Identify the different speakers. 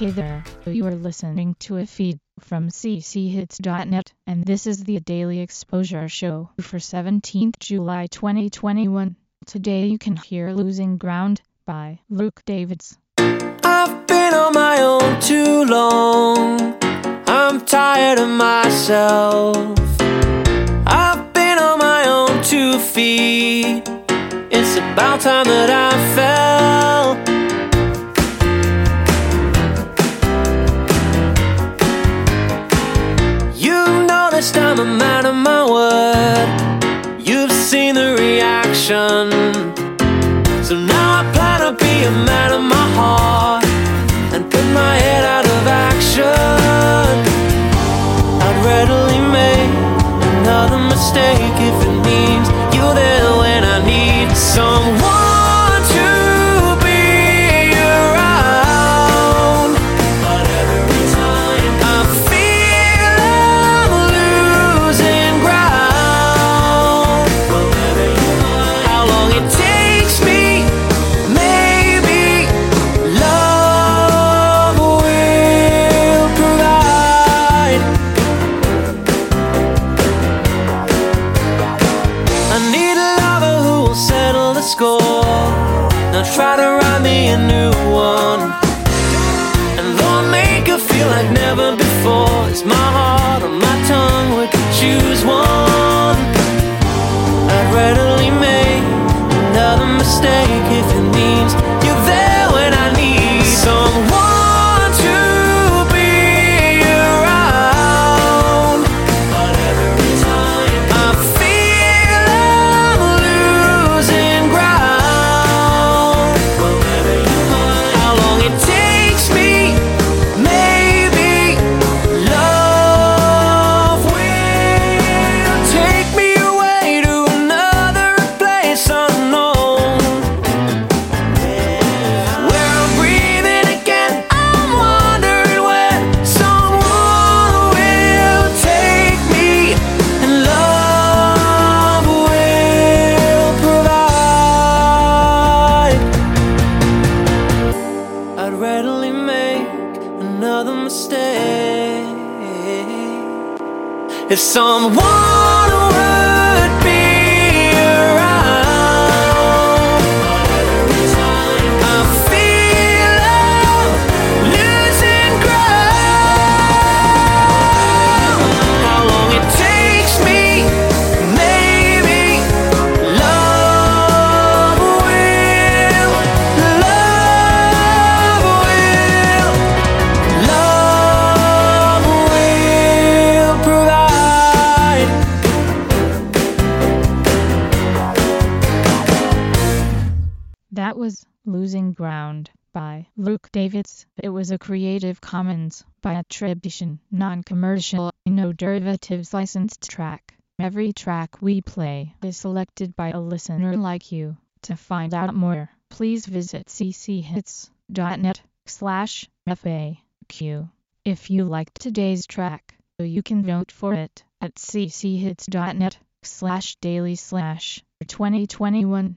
Speaker 1: Hey there, you are listening to a feed from cchits.net, and this is the Daily Exposure Show for 17th July 2021. Today you can hear Losing Ground by Luke Davids.
Speaker 2: I've been on my own too long. I'm tired of myself. I've been on my own two feet. It's about time that I fell. You've seen the reaction. So now I plan to be a man of my heart the score. Not try to write me a new one. And I make her feel like never before, it's my heart if someone
Speaker 1: That was Losing Ground by Luke Davids. It was a Creative Commons by attribution, non-commercial, no derivatives licensed track. Every track we play is selected by a listener like you. To find out more, please visit cchits.net slash FAQ. If you liked today's track, you can vote for it at cchits.net slash daily slash 2021